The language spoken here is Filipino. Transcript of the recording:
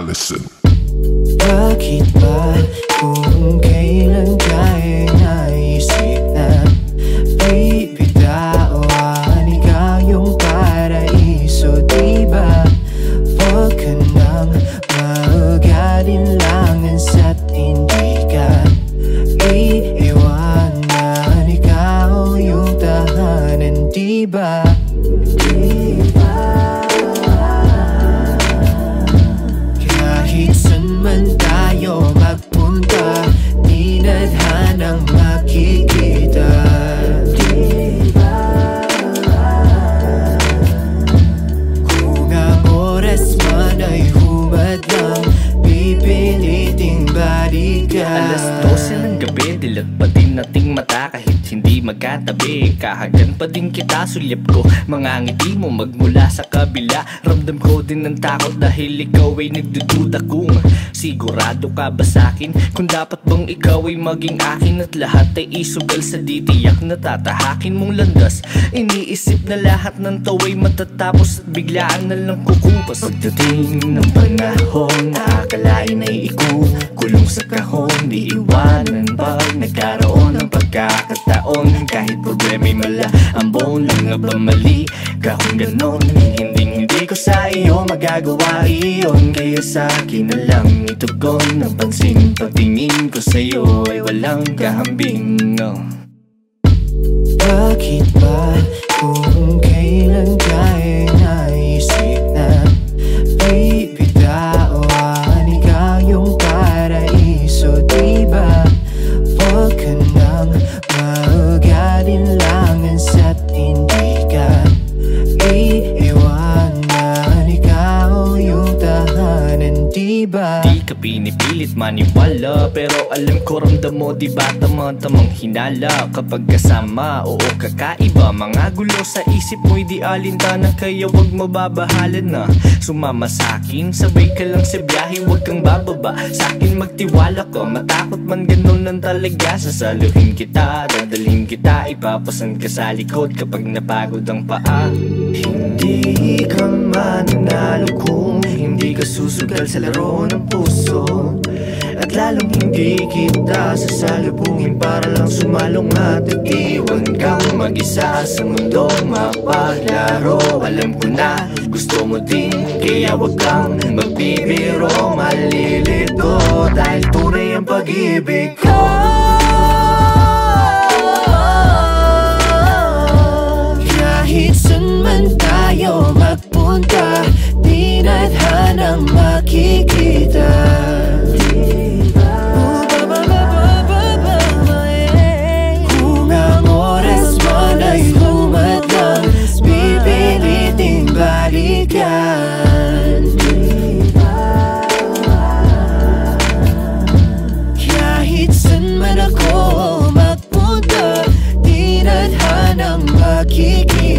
Allison nadhanang makikita? Kung ang oras man ay humadlang Pipiliting balikan Alas 12 ng gabi, dilat pa din nating kahit hindi magkatabi Kahagan pa din kita, sulyap ko. Mga ngiti mo magmula sa kabila. Ramdam ko din ng takot dahil ikaw ay nagdududa kung Sigurado ka ba sa'kin? Kung dapat bang ikaw ay maging akin At lahat ay isugal sa ditiyak na tatahakin mong landas. Iniisip na lahat ng taway matatapos At biglaan na lang kukupas Pagdating ng panahon Nakakalain ay ikukulong sa kahon Di iwanan pag nagkaroon Kahit problema'y mala Ang lang nga ba mali Kahong ganon Hindi hindi ko sa iyo magagawa iyon Kaya sa akin na lang itugon Ang pansin pagtingin ko sa iyo Ay walang kahambing oh. Bakit ba kung kailan ka'y naisip na Bibitawan ikaw yung paraiso Diba? Huwag ka nang Diba? Di ka pinipilit maniwala Pero alam ko ramdam mo di ba tamang-tamang hinala? Kapag kasama, oo kakaiba. Mga gulo sa isip mo'y di alintana Kaya wag mababahala na. Sumama sa'kin, sabay ka lang sa biyahe Wag kang bababa, sa'kin magtiwala ka Matakot man ganun lang talaga. Sasaluhin kita, dadalhin kita Ipapasan ka sa likod kapag napagod ang paa. Hindi ka mananalo kung hindi ka susugal sa laro ng puso. At lalong hindi kita sasalubungin para lang sumalong at iwan kang mag-isa sa mundong mapaglaro. Alam ko na gusto mo din kaya wag kang magbibiro. Malilito dahil tunay ang pag-ibig ko nadhanang makikita